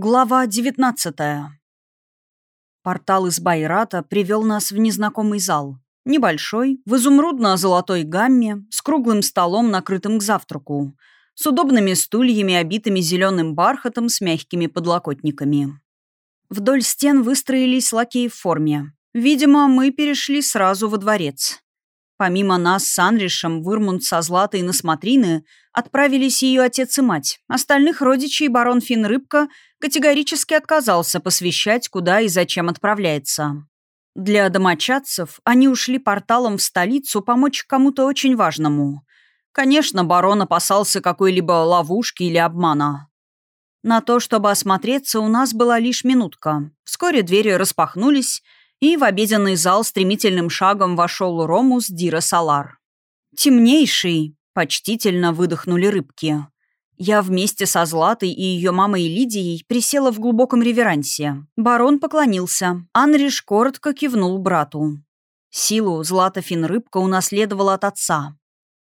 Глава 19 Портал из Байрата привел нас в незнакомый зал. Небольшой, в изумрудно-золотой гамме, с круглым столом, накрытым к завтраку, с удобными стульями, обитыми зеленым бархатом с мягкими подлокотниками. Вдоль стен выстроились лакеи в форме. Видимо, мы перешли сразу во дворец. Помимо нас с Анришем, Вырмунд со Златой на смотрины отправились ее отец и мать. Остальных родичей барон Финрыбка категорически отказался посвящать, куда и зачем отправляется. Для домочадцев они ушли порталом в столицу помочь кому-то очень важному. Конечно, барон опасался какой-либо ловушки или обмана. На то, чтобы осмотреться, у нас была лишь минутка. Вскоре двери распахнулись, и в обеденный зал стремительным шагом вошел Ромус Дира Салар. «Темнейший!» — почтительно выдохнули рыбки. Я вместе со Златой и ее мамой Лидией присела в глубоком реверансе. Барон поклонился. Анриш коротко кивнул брату. Силу Злата Финрыбка унаследовала от отца.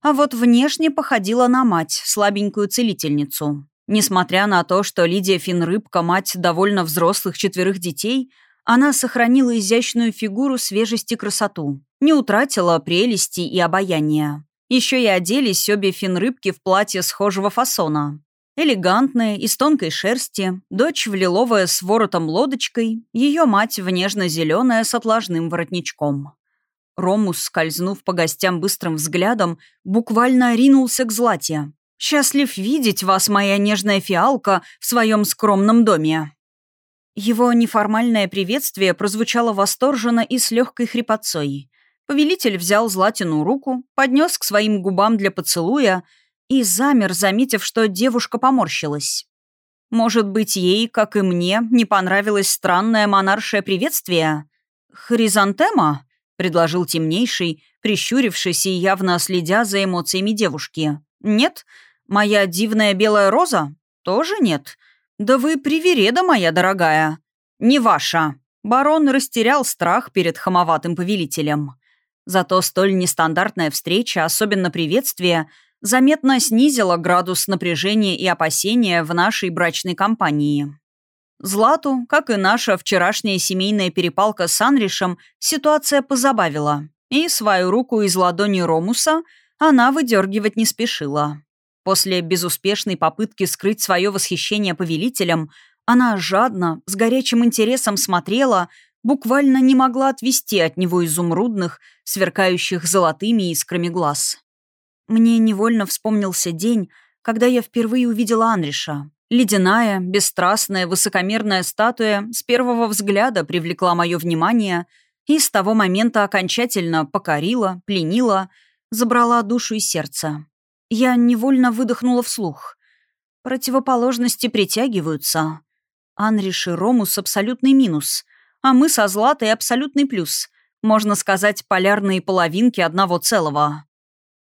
А вот внешне походила на мать, слабенькую целительницу. Несмотря на то, что Лидия Финрыбка – мать довольно взрослых четверых детей – она сохранила изящную фигуру, свежесть и красоту. Не утратила прелести и обаяния. Еще и оделись обе финрыбки в платье схожего фасона. Элегантная, из тонкой шерсти, дочь в лиловая с воротом-лодочкой, ее мать в нежно-зеленая с отложным воротничком. Ромус, скользнув по гостям быстрым взглядом, буквально ринулся к Злате. «Счастлив видеть вас, моя нежная фиалка, в своем скромном доме». Его неформальное приветствие прозвучало восторженно и с легкой хрипотцой. Повелитель взял Златину руку, поднес к своим губам для поцелуя и замер, заметив, что девушка поморщилась. Может быть, ей, как и мне, не понравилось странное монаршее приветствие? «Хризантема?» — предложил темнейший, прищурившись и явно следя за эмоциями девушки. «Нет? Моя дивная белая роза? Тоже нет?» «Да вы привереда, моя дорогая!» «Не ваша!» Барон растерял страх перед хамоватым повелителем. Зато столь нестандартная встреча, особенно приветствие, заметно снизила градус напряжения и опасения в нашей брачной компании. Злату, как и наша вчерашняя семейная перепалка с Анришем, ситуация позабавила, и свою руку из ладони Ромуса она выдергивать не спешила. После безуспешной попытки скрыть свое восхищение повелителем, она жадно, с горячим интересом смотрела, буквально не могла отвести от него изумрудных, сверкающих золотыми искрами глаз. Мне невольно вспомнился день, когда я впервые увидела Анриша. Ледяная, бесстрастная, высокомерная статуя с первого взгляда привлекла мое внимание и с того момента окончательно покорила, пленила, забрала душу и сердце. Я невольно выдохнула вслух. Противоположности притягиваются. Анриш и Ромус — абсолютный минус, а мы со Златой — абсолютный плюс. Можно сказать, полярные половинки одного целого.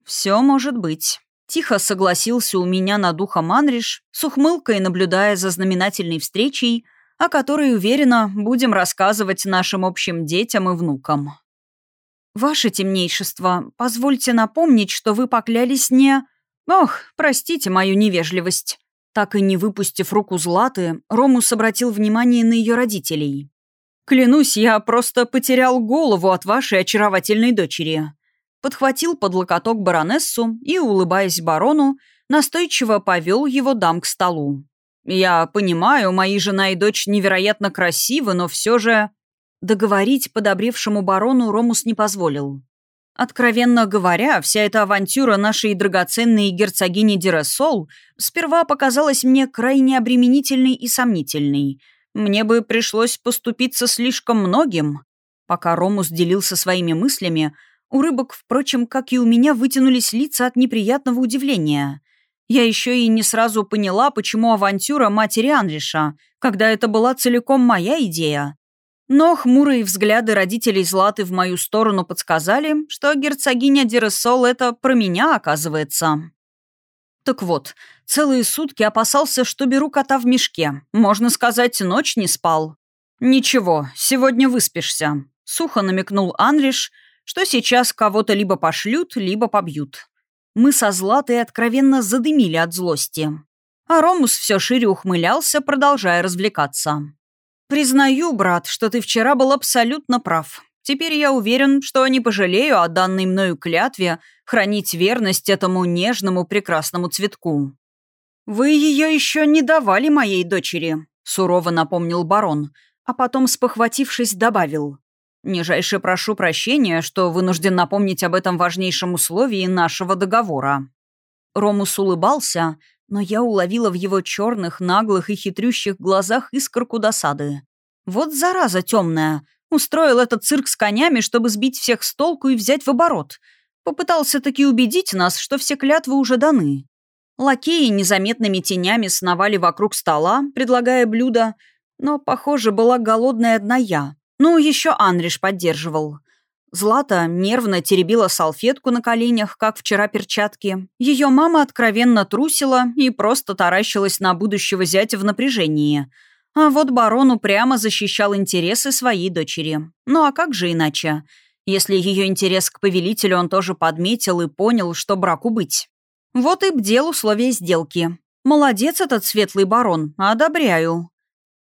Все может быть. Тихо согласился у меня над ухом Анриш, с ухмылкой наблюдая за знаменательной встречей, о которой, уверенно, будем рассказывать нашим общим детям и внукам. «Ваше темнейшество, позвольте напомнить, что вы поклялись не...» «Ох, простите мою невежливость». Так и не выпустив руку Златы, Ромус обратил внимание на ее родителей. «Клянусь, я просто потерял голову от вашей очаровательной дочери». Подхватил под локоток баронессу и, улыбаясь барону, настойчиво повел его дам к столу. «Я понимаю, мои жена и дочь невероятно красивы, но все же...» Договорить подобревшему барону Ромус не позволил. Откровенно говоря, вся эта авантюра нашей драгоценной герцогини Диресол сперва показалась мне крайне обременительной и сомнительной. Мне бы пришлось поступиться слишком многим. Пока Ромус делился своими мыслями, у рыбок, впрочем, как и у меня, вытянулись лица от неприятного удивления. Я еще и не сразу поняла, почему авантюра матери Анриша, когда это была целиком моя идея. Но хмурые взгляды родителей Златы в мою сторону подсказали, что герцогиня Диресол это про меня, оказывается. Так вот, целые сутки опасался, что беру кота в мешке. Можно сказать, ночь не спал. «Ничего, сегодня выспишься», — сухо намекнул Анриш, что сейчас кого-то либо пошлют, либо побьют. Мы со Златой откровенно задымили от злости. А Ромус все шире ухмылялся, продолжая развлекаться. «Признаю, брат, что ты вчера был абсолютно прав. Теперь я уверен, что не пожалею о данной мною клятве хранить верность этому нежному прекрасному цветку». «Вы ее еще не давали моей дочери», — сурово напомнил барон, а потом, спохватившись, добавил. «Нижайше прошу прощения, что вынужден напомнить об этом важнейшем условии нашего договора». Ромус улыбался, но я уловила в его черных, наглых и хитрющих глазах искорку досады. «Вот зараза темная! Устроил этот цирк с конями, чтобы сбить всех с толку и взять в оборот. Попытался таки убедить нас, что все клятвы уже даны. Лакеи незаметными тенями сновали вокруг стола, предлагая блюда, но, похоже, была голодная одна я. Ну, еще Анриш поддерживал. Злата нервно теребила салфетку на коленях, как вчера перчатки. Ее мама откровенно трусила и просто таращилась на будущего зятя в напряжении. А вот барон упрямо защищал интересы своей дочери. Ну а как же иначе? Если ее интерес к повелителю он тоже подметил и понял, что браку быть. Вот и бдел условия сделки. Молодец этот светлый барон, одобряю.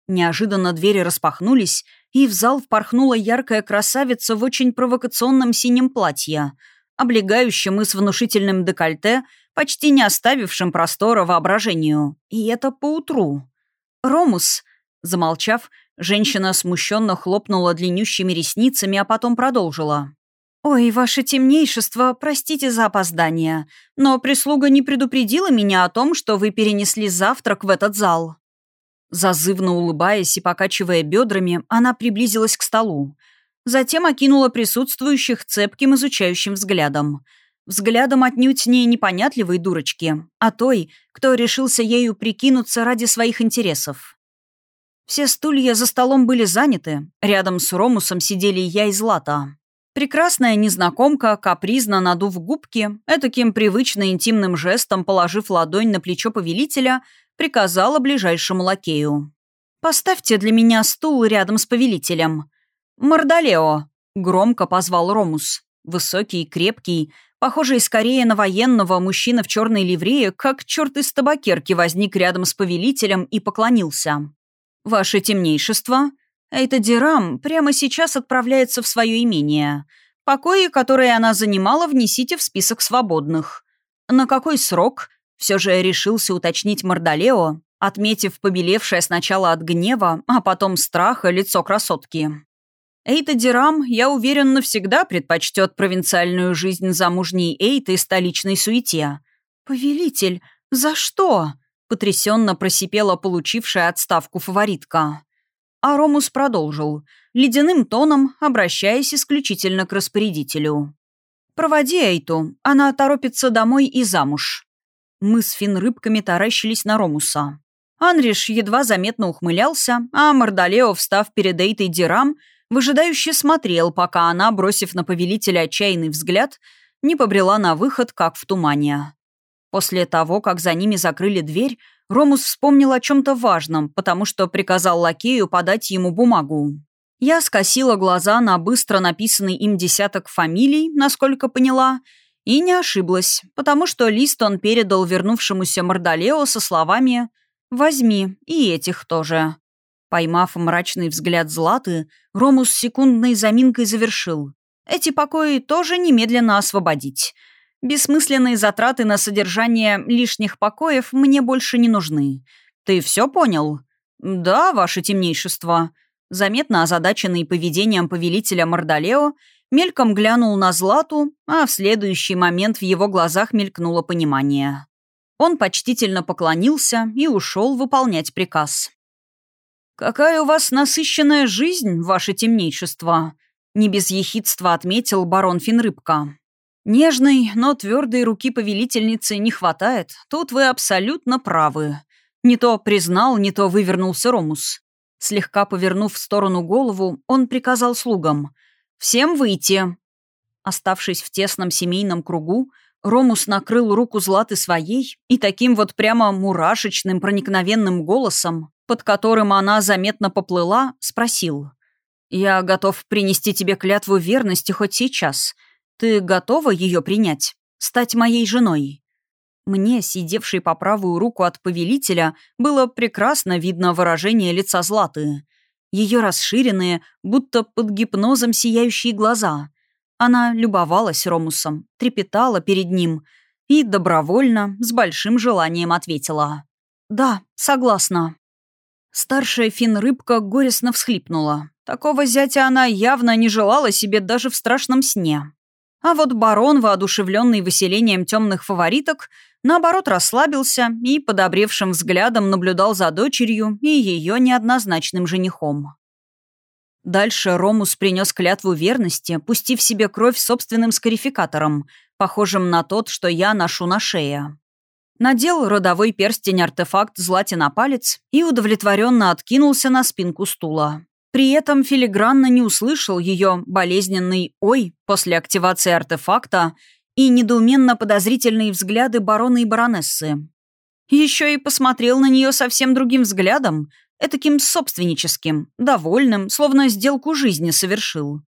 Неожиданно двери распахнулись, и в зал впорхнула яркая красавица в очень провокационном синем платье, облегающем и с внушительным декольте, почти не оставившим простора воображению. И это поутру. «Ромус», замолчав, женщина смущенно хлопнула длиннющими ресницами, а потом продолжила. «Ой, ваше темнейшество, простите за опоздание, но прислуга не предупредила меня о том, что вы перенесли завтрак в этот зал». Зазывно улыбаясь и покачивая бедрами, она приблизилась к столу. Затем окинула присутствующих цепким изучающим взглядом. Взглядом отнюдь не непонятливой дурочки, а той, кто решился ею прикинуться ради своих интересов. Все стулья за столом были заняты, рядом с Ромусом сидели я и Злата. Прекрасная незнакомка, капризно надув губки, этаким привычно интимным жестом положив ладонь на плечо повелителя, приказала ближайшему лакею. «Поставьте для меня стул рядом с повелителем». «Мордалео!» — громко позвал Ромус. Высокий, крепкий, похожий скорее на военного мужчина в черной ливрее, как черт из табакерки возник рядом с повелителем и поклонился. «Ваше темнейшество!» Эйта Дирам прямо сейчас отправляется в свое имение. Покои, которые она занимала, внесите в список свободных. На какой срок? Все же решился уточнить Мордалео, отметив побелевшее сначала от гнева, а потом страха лицо красотки. Эйта Дирам, я уверен, навсегда предпочтет провинциальную жизнь замужней Эйты столичной суете. «Повелитель, за что?» — потрясенно просипела получившая отставку фаворитка. А Ромус продолжил, ледяным тоном, обращаясь исключительно к распорядителю. «Проводи Эйту, она торопится домой и замуж». Мы с фин-рыбками таращились на Ромуса. Анриш едва заметно ухмылялся, а Мордалео, встав перед Эйтой Дирам, выжидающе смотрел, пока она, бросив на повелителя отчаянный взгляд, не побрела на выход, как в тумане. После того, как за ними закрыли дверь, Ромус вспомнил о чем-то важном, потому что приказал лакею подать ему бумагу. Я скосила глаза на быстро написанный им десяток фамилий, насколько поняла, и не ошиблась, потому что лист он передал вернувшемуся Мордалео со словами «Возьми, и этих тоже». Поймав мрачный взгляд Златы, Ромус секундной заминкой завершил. «Эти покои тоже немедленно освободить. Бессмысленные затраты на содержание лишних покоев мне больше не нужны. Ты все понял? Да, ваше темнейшество. Заметно озадаченный поведением повелителя Мордалео, мельком глянул на Злату, а в следующий момент в его глазах мелькнуло понимание. Он почтительно поклонился и ушел выполнять приказ. «Какая у вас насыщенная жизнь, ваше темнейшество!» Не без ехидства отметил барон Финрыбка. Нежной, но твердой руки повелительницы не хватает. Тут вы абсолютно правы. Не то признал, не то вывернулся Ромус. Слегка повернув в сторону голову, он приказал слугам. «Всем выйти!» Оставшись в тесном семейном кругу, Ромус накрыл руку Златы своей и таким вот прямо мурашечным проникновенным голосом, под которым она заметно поплыла, спросил. «Я готов принести тебе клятву верности хоть сейчас», ты готова ее принять? Стать моей женой?» Мне, сидевшей по правую руку от повелителя, было прекрасно видно выражение лица Златы. Ее расширенные, будто под гипнозом сияющие глаза. Она любовалась Ромусом, трепетала перед ним и добровольно, с большим желанием ответила. «Да, согласна». Старшая фин-рыбка горестно всхлипнула. Такого зятя она явно не желала себе даже в страшном сне. А вот барон, воодушевленный выселением темных фавориток, наоборот расслабился и подобревшим взглядом наблюдал за дочерью и ее неоднозначным женихом. Дальше Ромус принес клятву верности, пустив себе кровь собственным скарификатором, похожим на тот, что я ношу на шее. Надел родовой перстень-артефакт злати на палец и удовлетворенно откинулся на спинку стула. При этом филигранно не услышал ее болезненный «ой» после активации артефакта и недоуменно подозрительные взгляды барона и баронессы. Еще и посмотрел на нее совсем другим взглядом, этаким собственническим, довольным, словно сделку жизни совершил.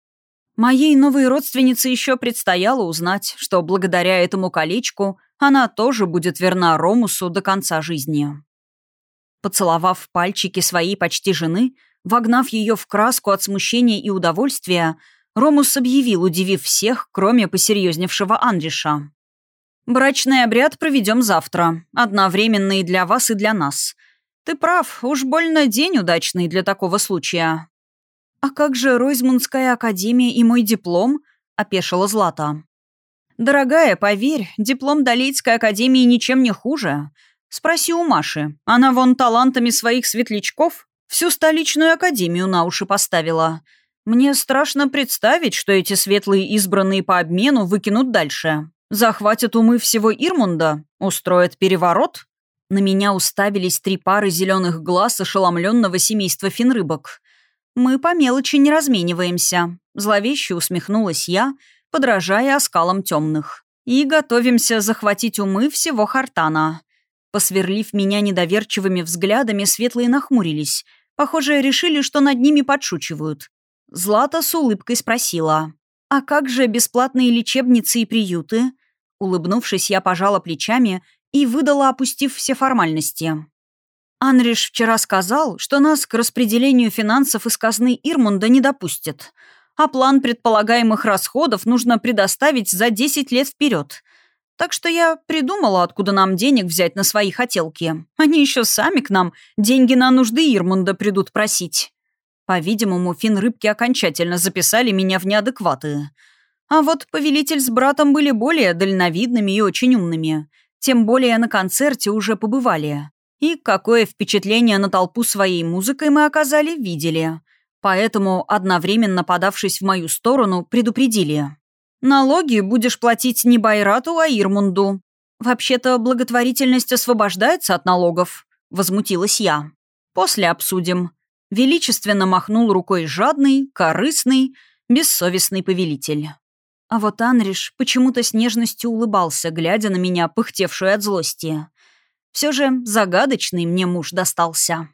Моей новой родственнице еще предстояло узнать, что благодаря этому колечку она тоже будет верна Ромусу до конца жизни. Поцеловав пальчики своей почти жены, вогнав ее в краску от смущения и удовольствия, Ромус объявил, удивив всех, кроме посерьезневшего Андриша. «Брачный обряд проведем завтра, одновременный для вас и для нас. Ты прав, уж больно день удачный для такого случая». «А как же Ройзмундская академия и мой диплом?» — опешила Злата. «Дорогая, поверь, диплом Долейской академии ничем не хуже. Спроси у Маши. Она вон талантами своих светлячков всю столичную академию на уши поставила. Мне страшно представить, что эти светлые избранные по обмену выкинут дальше. Захватят умы всего Ирмунда? Устроят переворот? На меня уставились три пары зеленых глаз ошеломленного семейства финрыбок. Мы по мелочи не размениваемся. Зловеще усмехнулась я, подражая оскалам темных. И готовимся захватить умы всего Хартана. Посверлив меня недоверчивыми взглядами, светлые нахмурились. Похоже, решили, что над ними подшучивают. Злата с улыбкой спросила. «А как же бесплатные лечебницы и приюты?» Улыбнувшись, я пожала плечами и выдала, опустив все формальности. Анриш вчера сказал, что нас к распределению финансов из казны Ирмунда не допустят, а план предполагаемых расходов нужно предоставить за 10 лет вперед. Так что я придумала, откуда нам денег взять на свои хотелки. Они еще сами к нам деньги на нужды Ирмунда придут просить. По-видимому, фин-рыбки окончательно записали меня в неадекваты. А вот повелитель с братом были более дальновидными и очень умными. Тем более на концерте уже побывали. И какое впечатление на толпу своей музыкой мы оказали, видели. Поэтому, одновременно подавшись в мою сторону, предупредили. «Налоги будешь платить не Байрату, а Ирмунду. Вообще-то благотворительность освобождается от налогов», — возмутилась я. «После обсудим», величественно махнул рукой жадный, корыстный, бессовестный повелитель. А вот Анриш почему-то с нежностью улыбался, глядя на меня, пыхтевшую от злости. Все же загадочный мне муж достался.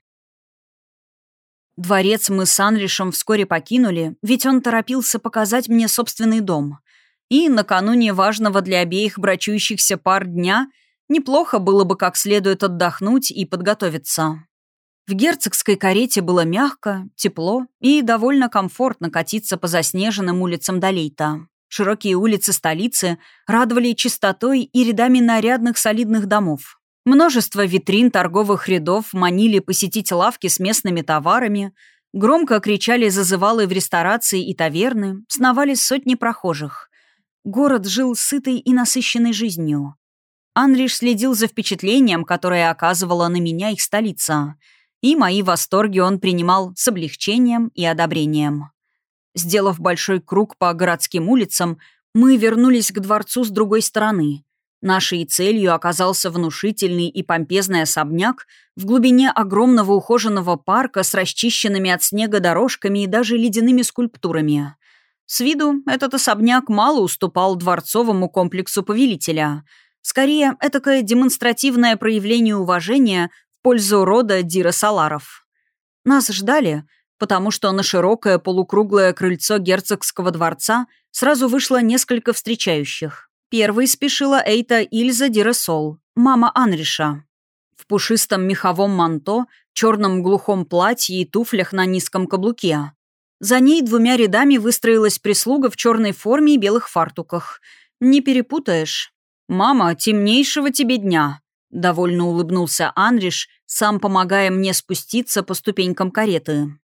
Дворец мы с Анришем вскоре покинули, ведь он торопился показать мне собственный дом. И накануне важного для обеих брачующихся пар дня неплохо было бы как следует отдохнуть и подготовиться. В герцогской карете было мягко, тепло и довольно комфортно катиться по заснеженным улицам Долейта. Широкие улицы столицы радовали чистотой и рядами нарядных солидных домов. Множество витрин торговых рядов манили посетить лавки с местными товарами, громко кричали зазывалы в ресторации и таверны, сновали сотни прохожих. Город жил сытой и насыщенной жизнью. Анриш следил за впечатлением, которое оказывала на меня их столица — и мои восторги он принимал с облегчением и одобрением. Сделав большой круг по городским улицам, мы вернулись к дворцу с другой стороны. Нашей целью оказался внушительный и помпезный особняк в глубине огромного ухоженного парка с расчищенными от снега дорожками и даже ледяными скульптурами. С виду этот особняк мало уступал дворцовому комплексу повелителя. Скорее, этакое демонстративное проявление уважения пользу рода Дира Саларов. Нас ждали, потому что на широкое полукруглое крыльцо герцогского дворца сразу вышло несколько встречающих. Первой спешила Эйта Ильза Диресол, мама Анриша. В пушистом меховом манто, черном глухом платье и туфлях на низком каблуке. За ней двумя рядами выстроилась прислуга в черной форме и белых фартуках. Не перепутаешь. «Мама, темнейшего тебе дня!» — довольно улыбнулся Анриш, сам помогая мне спуститься по ступенькам кареты.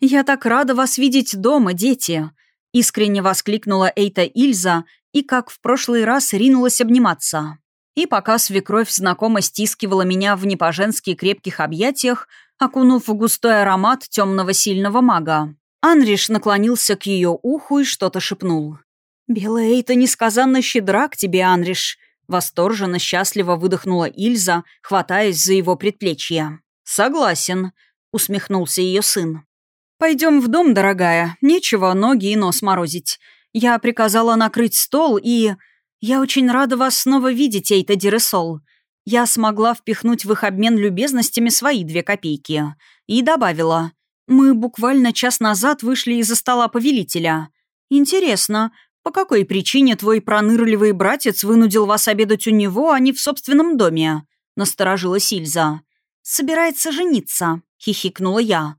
«Я так рада вас видеть дома, дети!» — искренне воскликнула Эйта Ильза и, как в прошлый раз, ринулась обниматься. И пока свекровь знакомо стискивала меня в непоженски крепких объятиях, окунув в густой аромат темного сильного мага, Анриш наклонился к ее уху и что-то шепнул. «Белая Эйта несказанно щедра к тебе, Анриш», — восторженно, счастливо выдохнула Ильза, хватаясь за его предплечье. «Согласен», — усмехнулся ее сын. «Пойдем в дом, дорогая. Нечего ноги и нос морозить. Я приказала накрыть стол и...» «Я очень рада вас снова видеть, Эйта Диресол. Я смогла впихнуть в их обмен любезностями свои две копейки. И добавила. Мы буквально час назад вышли из-за стола повелителя. Интересно, по какой причине твой пронырливый братец вынудил вас обедать у него, а не в собственном доме?» Насторожила Сильза. «Собирается жениться», — хихикнула я.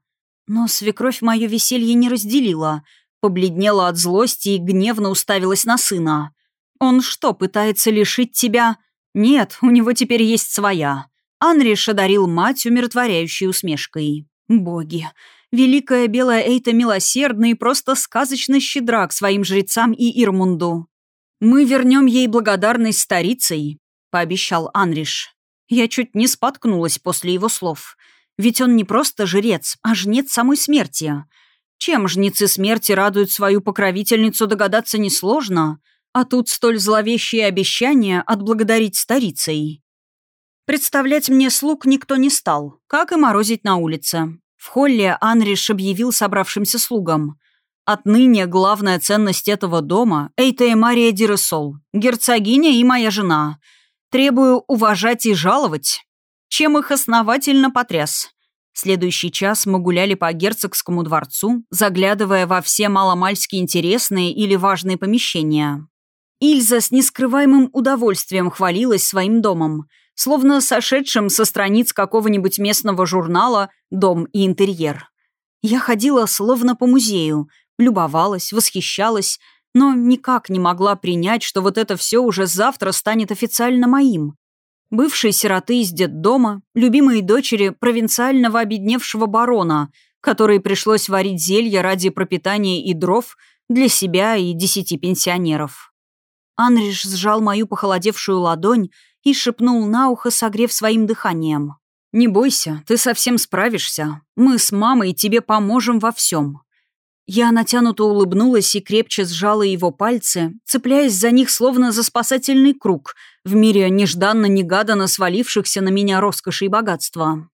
Но свекровь мое веселье не разделила, побледнела от злости и гневно уставилась на сына. Он что, пытается лишить тебя? Нет, у него теперь есть своя. Анриш одарил мать умиротворяющей усмешкой. Боги, великая белая Эйта милосердна и просто сказочно щедра к своим жрецам и Ирмунду. Мы вернем ей благодарность старицей, пообещал Анриш. Я чуть не споткнулась после его слов. Ведь он не просто жрец, а жнец самой смерти. Чем жнецы смерти радуют свою покровительницу, догадаться несложно. А тут столь зловещие обещания отблагодарить старицей. Представлять мне слуг никто не стал, как и морозить на улице. В холле Анриш объявил собравшимся слугам. «Отныне главная ценность этого дома — Эйтея Мария Диресол, герцогиня и моя жена. Требую уважать и жаловать». Чем их основательно потряс. Следующий час мы гуляли по герцогскому дворцу, заглядывая во все маломальски интересные или важные помещения. Ильза с нескрываемым удовольствием хвалилась своим домом, словно сошедшим со страниц какого-нибудь местного журнала «Дом и интерьер». Я ходила словно по музею, любовалась, восхищалась, но никак не могла принять, что вот это все уже завтра станет официально моим. Бывшие сироты из детдома, любимые дочери провинциального обедневшего барона, которой пришлось варить зелья ради пропитания и дров для себя и десяти пенсионеров. Анриш сжал мою похолодевшую ладонь и шепнул на ухо, согрев своим дыханием. «Не бойся, ты совсем справишься. Мы с мамой тебе поможем во всем». Я натянуто улыбнулась и крепче сжала его пальцы, цепляясь за них словно за спасательный круг в мире нежданно-негаданно свалившихся на меня роскоши и богатства.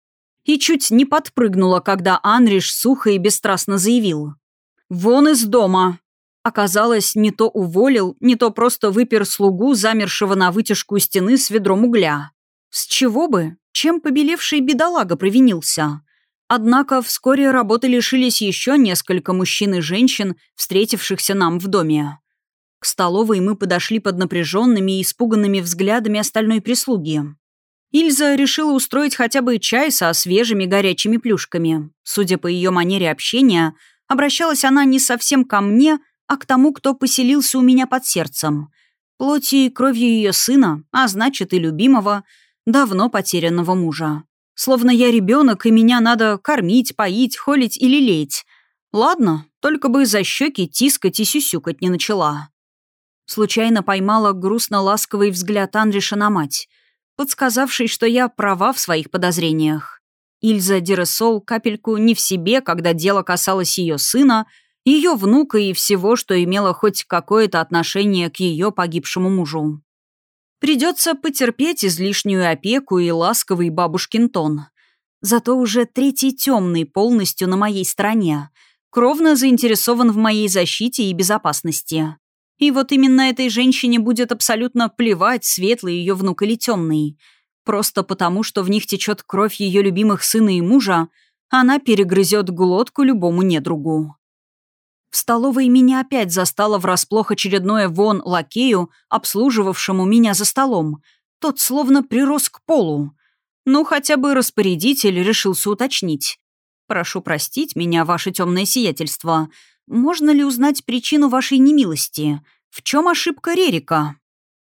И чуть не подпрыгнула, когда Анриш сухо и бесстрастно заявил. «Вон из дома!» Оказалось, не то уволил, не то просто выпер слугу, замершего на вытяжку стены с ведром угля. С чего бы? Чем побелевший бедолага провинился? Однако вскоре работы лишились еще несколько мужчин и женщин, встретившихся нам в доме. К столовой мы подошли под напряженными и испуганными взглядами остальной прислуги. Ильза решила устроить хотя бы чай со свежими горячими плюшками. Судя по ее манере общения, обращалась она не совсем ко мне, а к тому, кто поселился у меня под сердцем. Плотью и кровью ее сына, а значит и любимого, давно потерянного мужа. Словно я ребенок, и меня надо кормить, поить, холить или лелеять. Ладно, только бы за щеки тискать и сюсюкать не начала. Случайно поймала грустно-ласковый взгляд Анриша на мать, подсказавший, что я права в своих подозрениях. Ильза Диресол капельку не в себе, когда дело касалось ее сына — ее внука и всего, что имело хоть какое-то отношение к ее погибшему мужу. Придется потерпеть излишнюю опеку и ласковый бабушкин тон. Зато уже третий темный полностью на моей стороне, кровно заинтересован в моей защите и безопасности. И вот именно этой женщине будет абсолютно плевать, светлый ее внук или темный. Просто потому, что в них течет кровь ее любимых сына и мужа, она перегрызет глотку любому недругу. В столовой меня опять застало врасплох очередное вон лакею, обслуживавшему меня за столом. Тот словно прирос к полу. Ну, хотя бы распорядитель решился уточнить. «Прошу простить меня, ваше темное сиятельство. Можно ли узнать причину вашей немилости? В чем ошибка Рерика?»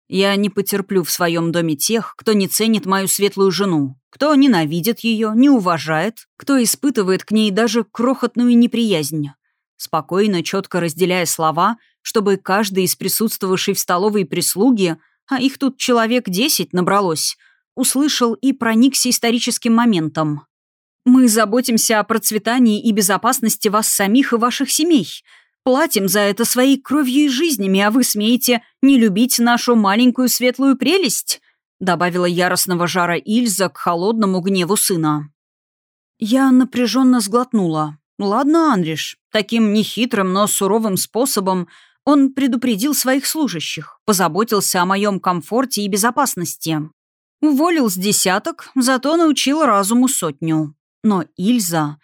«Я не потерплю в своем доме тех, кто не ценит мою светлую жену, кто ненавидит ее, не уважает, кто испытывает к ней даже крохотную неприязнь. Спокойно, четко разделяя слова, чтобы каждый из присутствовавшей в столовой прислуги, а их тут человек десять набралось, услышал и проникся историческим моментом. «Мы заботимся о процветании и безопасности вас самих и ваших семей. Платим за это своей кровью и жизнями, а вы смеете не любить нашу маленькую светлую прелесть?» добавила яростного жара Ильза к холодному гневу сына. Я напряженно сглотнула. Ладно, Анриш, таким нехитрым, но суровым способом он предупредил своих служащих, позаботился о моем комфорте и безопасности. Уволил с десяток, зато научил разуму сотню. Но Ильза...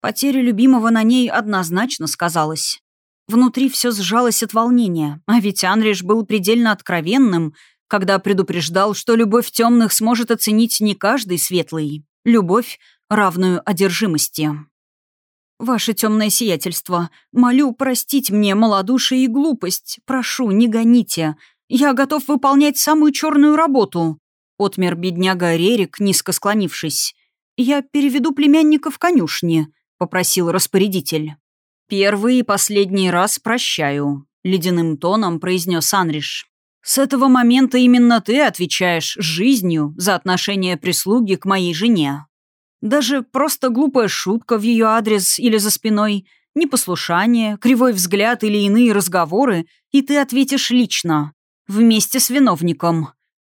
Потеря любимого на ней однозначно сказалась. Внутри все сжалось от волнения, а ведь Анриш был предельно откровенным, когда предупреждал, что любовь темных сможет оценить не каждый светлый. Любовь, равную одержимости. «Ваше темное сиятельство, молю простить мне малодушие и глупость. Прошу, не гоните. Я готов выполнять самую черную работу», — отмер бедняга Рерик, низко склонившись. «Я переведу племянника в конюшни», — попросил распорядитель. «Первый и последний раз прощаю», — ледяным тоном произнес Анриш. «С этого момента именно ты отвечаешь жизнью за отношение прислуги к моей жене». Даже просто глупая шутка в ее адрес или за спиной, непослушание, кривой взгляд или иные разговоры, и ты ответишь лично, вместе с виновником.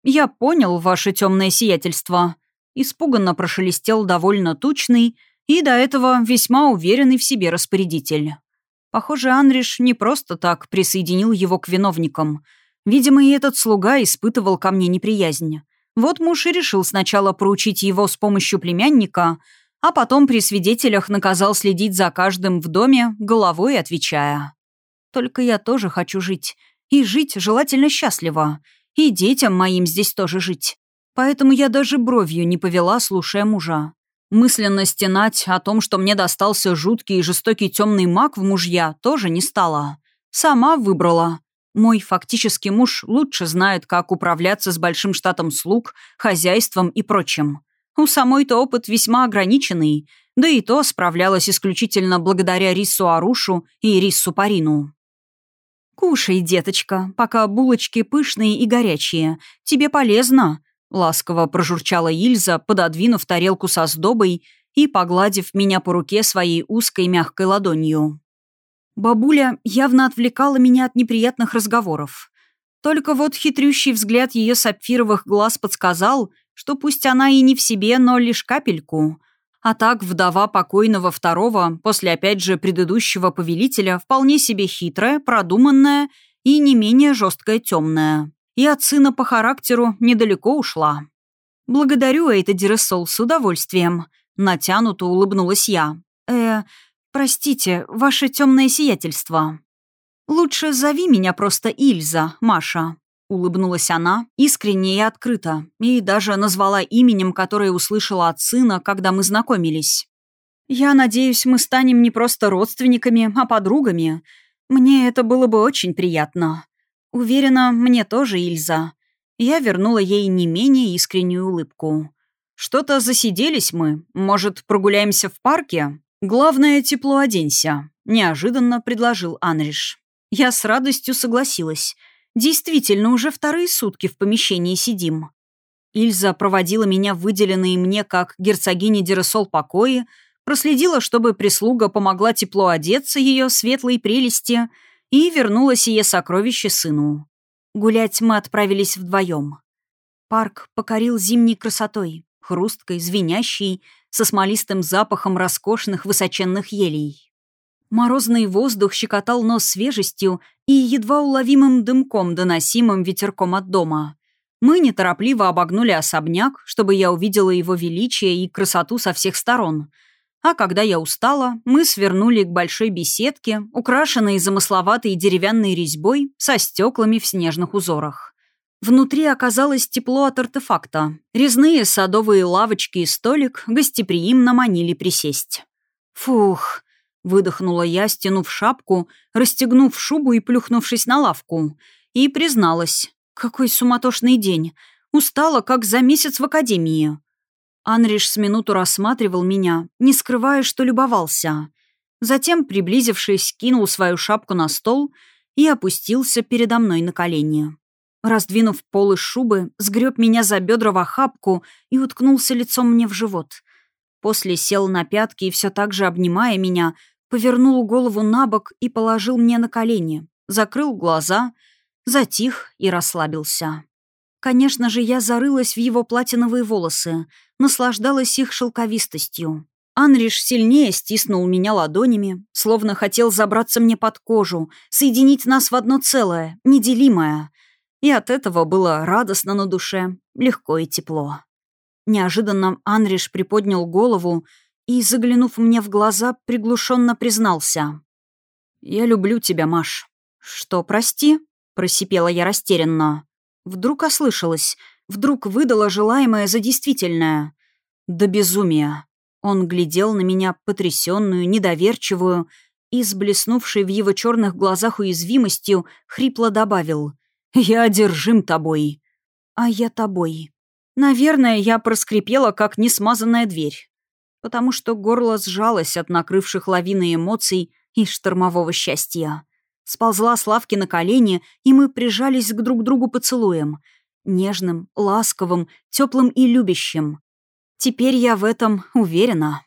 «Я понял ваше темное сиятельство», — испуганно прошелестел довольно тучный и до этого весьма уверенный в себе распорядитель. Похоже, Анриш не просто так присоединил его к виновникам. Видимо, и этот слуга испытывал ко мне неприязнь. Вот муж и решил сначала проучить его с помощью племянника, а потом при свидетелях наказал следить за каждым в доме, головой отвечая. «Только я тоже хочу жить. И жить желательно счастливо. И детям моим здесь тоже жить. Поэтому я даже бровью не повела, слушая мужа. Мысленно стенать о том, что мне достался жуткий и жестокий темный маг в мужья, тоже не стала. Сама выбрала. Мой фактический муж лучше знает, как управляться с большим штатом слуг, хозяйством и прочим. У самой-то опыт весьма ограниченный, да и то справлялась исключительно благодаря Риссу Арушу и Риссу Парину. «Кушай, деточка, пока булочки пышные и горячие. Тебе полезно», — ласково прожурчала Ильза, пододвинув тарелку со сдобой и погладив меня по руке своей узкой мягкой ладонью. Бабуля явно отвлекала меня от неприятных разговоров. Только вот хитрющий взгляд ее сапфировых глаз подсказал, что пусть она и не в себе, но лишь капельку. А так вдова покойного второго, после опять же предыдущего повелителя, вполне себе хитрая, продуманная и не менее жесткая темная. И от сына по характеру недалеко ушла. «Благодарю, Эйта Диресол, с удовольствием», — натянуто улыбнулась я. «Э, «Простите, ваше темное сиятельство». «Лучше зови меня просто Ильза, Маша», — улыбнулась она, искренне и открыто, и даже назвала именем, которое услышала от сына, когда мы знакомились. «Я надеюсь, мы станем не просто родственниками, а подругами. Мне это было бы очень приятно. Уверена, мне тоже, Ильза». Я вернула ей не менее искреннюю улыбку. «Что-то засиделись мы. Может, прогуляемся в парке?» «Главное, тепло оденься», — неожиданно предложил Анриш. Я с радостью согласилась. Действительно, уже вторые сутки в помещении сидим. Ильза проводила меня в выделенные мне как герцогине Дересол покои, проследила, чтобы прислуга помогла тепло одеться ее светлой прелести и вернула сие сокровище сыну. Гулять мы отправились вдвоем. Парк покорил зимней красотой, хрусткой, звенящей, со смолистым запахом роскошных высоченных елей. Морозный воздух щекотал нос свежестью и едва уловимым дымком, доносимым ветерком от дома. Мы неторопливо обогнули особняк, чтобы я увидела его величие и красоту со всех сторон. А когда я устала, мы свернули к большой беседке, украшенной замысловатой деревянной резьбой со стеклами в снежных узорах. Внутри оказалось тепло от артефакта. Резные садовые лавочки и столик гостеприимно манили присесть. «Фух!» — выдохнула я, стянув шапку, расстегнув шубу и плюхнувшись на лавку. И призналась. «Какой суматошный день! Устала, как за месяц в академии!» Анриш с минуту рассматривал меня, не скрывая, что любовался. Затем, приблизившись, кинул свою шапку на стол и опустился передо мной на колени. Раздвинув полы шубы, сгреб меня за бедра в охапку и уткнулся лицом мне в живот. После сел на пятки и все так же, обнимая меня, повернул голову на бок и положил мне на колени, закрыл глаза, затих и расслабился. Конечно же, я зарылась в его платиновые волосы, наслаждалась их шелковистостью. Анриш сильнее стиснул меня ладонями, словно хотел забраться мне под кожу, соединить нас в одно целое, неделимое — и от этого было радостно на душе, легко и тепло. Неожиданно Анриш приподнял голову и, заглянув мне в глаза, приглушенно признался. «Я люблю тебя, Маш». «Что, прости?» — просипела я растерянно. Вдруг ослышалась, вдруг выдала желаемое за действительное. До безумия. Он глядел на меня потрясенную, недоверчивую и, с блеснувшей в его черных глазах уязвимостью, хрипло добавил. Я одержим тобой. А я тобой. Наверное, я проскрипела, как несмазанная дверь. Потому что горло сжалось от накрывших лавины эмоций и штормового счастья. Сползла с лавки на колени, и мы прижались к друг другу поцелуем. Нежным, ласковым, теплым и любящим. Теперь я в этом уверена.